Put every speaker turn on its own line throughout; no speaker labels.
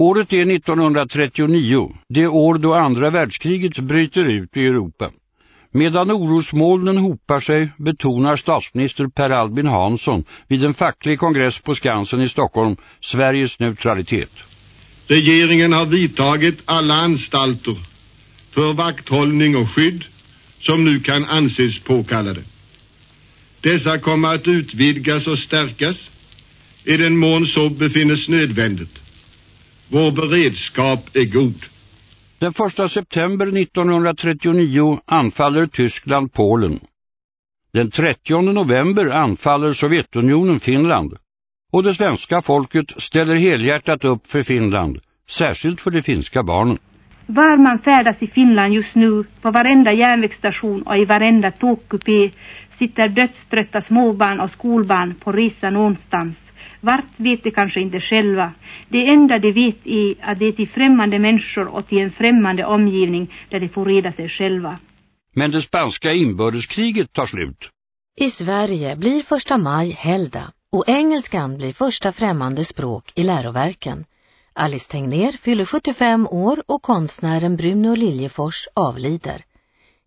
Året är 1939, det år då andra världskriget bryter ut i Europa. Medan orosmolnen hopar sig betonar statsminister Per Albin Hansson vid en facklig kongress på Skansen i Stockholm Sveriges neutralitet.
Regeringen har vidtagit alla anstalter för vakthållning och skydd som nu kan anses påkallade. Dessa kommer att utvidgas och stärkas i den mån så befinnes nödvändigt. Vår beredskap är god.
Den 1 september 1939 anfaller Tyskland Polen. Den 30 november anfaller Sovjetunionen Finland. Och det svenska folket ställer helhjärtat upp för Finland, särskilt för de finska barnen.
Var man färdas i Finland just nu, på varenda järnvägsstation och i varenda tågkupé, sitter dödströtta småbarn och skolbarn på resa någonstans. Vart vet de kanske inte själva. Det enda de vet är att det är till främmande människor och till en främmande omgivning där de får reda sig själva.
Men det spanska inbördeskriget tar slut.
I Sverige blir första maj helgdag och engelskan blir första främmande språk i läroverken. Alice Tegner fyller 75 år och konstnären Bruno Liljefors avlider.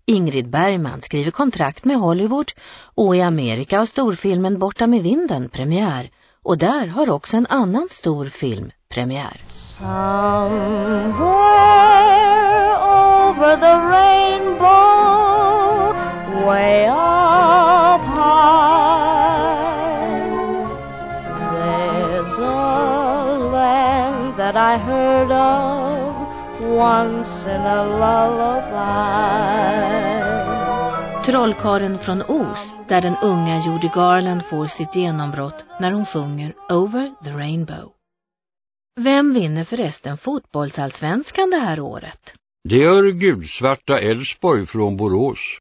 Ingrid Bergman skriver kontrakt med Hollywood och i Amerika har storfilmen Borta med vinden premiär och där har också en annan stor film premiär.
Somewhere over the rainbow way up high There's a land that I heard of once in a lullaby
Trollkaren från Os, där den unga Judy Garland får sitt genombrott när hon sjunger Over the Rainbow. Vem vinner förresten fotbollsallsvenskan det här året?
Det gör gulsvarta Älvsborg från Borås.